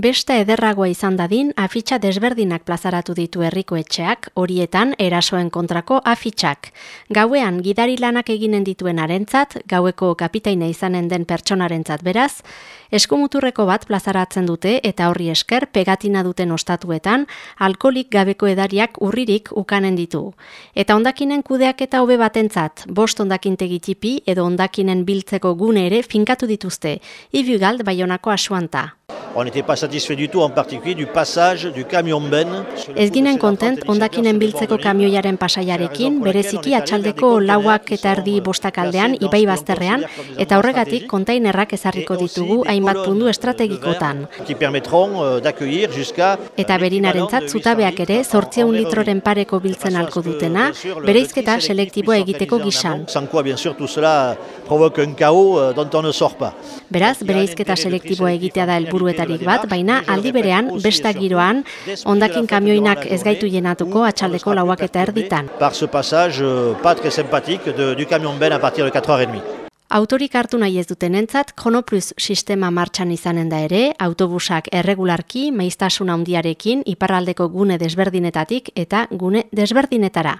Beste ederragoa izan dadin, afitxa desberdinak plazaratu ditu herriko etxeak, horietan erasoen kontrako afitxak. Gauean gidari lanak eginen dituen arentzat, gaueko kapitaina izanen den pertsonarentzat beraz, eskumuturreko bat plazaratzen dute eta horri esker pegatina duten ostatuetan, alkolik gabeko edariak urririk ukanen ditu. Eta ondakinen kudeak eta hobe batentzat, bost ondakintegi tipi edo ondakinen biltzeko gune ere finkatu dituzte, ibugald baionako asuanta. On n'était pas satisfait du tout, en particulier du passage du camion ben. Ez ginen kontent ondakinen biltzeko kamioiaren pasaiarekin, bereziki atxaldeko lauak eta erdi bostakaldean ibai bazterrean, eta horregatik kontainerrak ezarriko ditugu hainbat pundu estrategikotan. Euh, eta berinarentzat zutabeak ere zortzeun litroren pareko biltzen alko dutena, bereizketa selektiboa egiteko gisan. Beraz, bereizketa selektiboa egitea da helburu horietarik bat, baina aldi berean besta giroan ondakin kamioinak ez gaitu jenatuko atxaldeko lauak eta erditan. Par ce passage euh, pas très sympathique de, du camion ben a partir de 4h30. Autorik hartu nahi ez duten entzat, Chronoplus sistema martxan izanen da ere, autobusak erregularki, maiztasuna handiarekin, iparraldeko gune desberdinetatik eta gune desberdinetara.